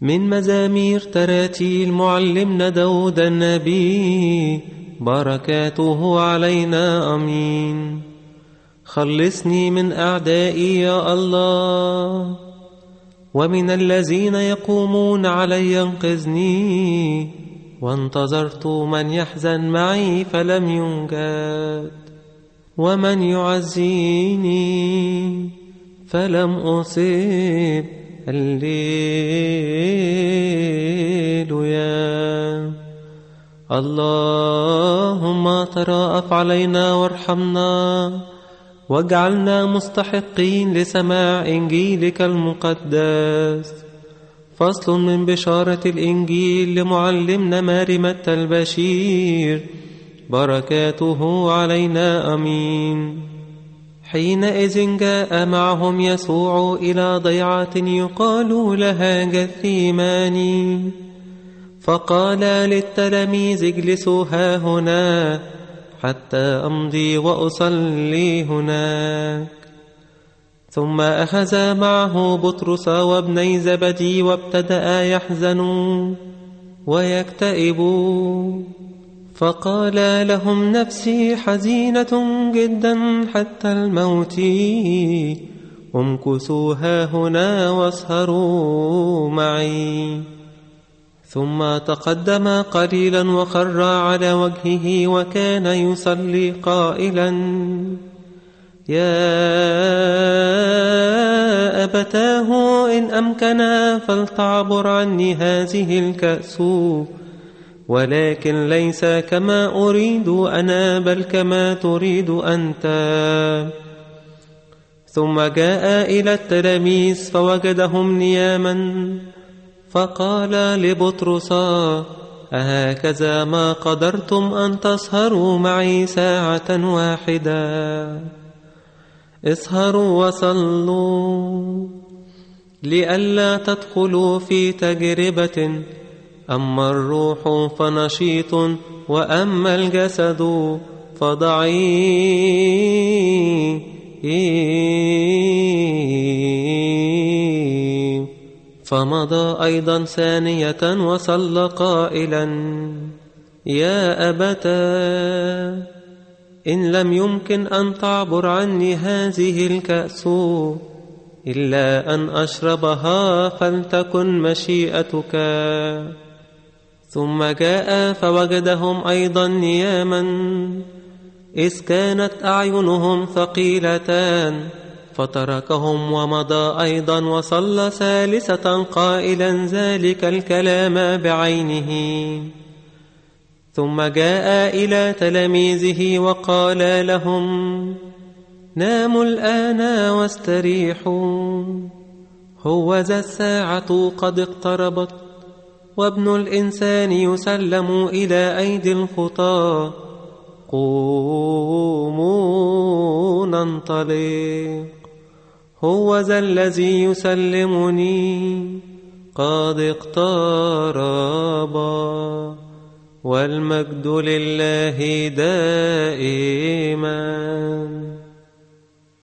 من مزامير تراتيل معلمنا داود النبي بركاته علينا أمين. خلصني من أعدائي يا الله. ومن الذين يقومون علي انقذني. وانتظرت من يحزن معي فلم ينجد. ومن يعزيني فلم أصيب الليلويا اللهم تراءف علينا وارحمنا واجعلنا مستحقين لسماع إنجيلك المقدس فصل من بشارة الإنجيل لمعلمنا مارمة البشير بركاته علينا أمين حينئذ جاء معهم يسوع إلى ضيعة يقال لها جثيماني فقال للتلاميذ اجلسوا ها هنا حتى أمضي وأصلي هناك. ثم أخذ معه بطرس وابني زبدي وابتدأ يحزنوا ويكتئبوا. فقال لهم نفسي حزينة جدا حتى الموت. امكثوا ها هنا واسهروا معي. ثم تقدم قليلا وخر على وجهه وكان يصلي قائلا. يا أبتاه إن أمكن فلتعبر عني هذه الكأس. ولكن ليس كما أريد أنا بل كما تريد أنت. ثم جاء إلى التلاميذ فوجدهم نياما فقال لبطرس أهكذا ما قدرتم أن تسهروا معي ساعة واحدة؟ اسهروا وصلوا لئلا تدخلوا في تجربة أما الروح فنشيط وأما الجسد فضعيف. فمضى أيضا ثانية وصلى قائلا يا أبتا إن لم يمكن أن تعبر عني هذه الكأس إلا أن أشربها فلتكن مشيئتك. ثم جاء فوجدهم أيضا نياما. إذ كانت أعينهم ثقيلتان فتركهم ومضى أيضا وصلى ثالثة قائلا ذلك الكلام بعينه. ثم جاء إلى تلاميذه وقال لهم ناموا الآن واستريحوا. هو ذا الساعة قد اقتربت. وابن الإنسان يسلم إلى أيدي الخطاة قوموا ننطلق. هو ذا الذي يسلمني. قد اقترب. والمجد لله دائما.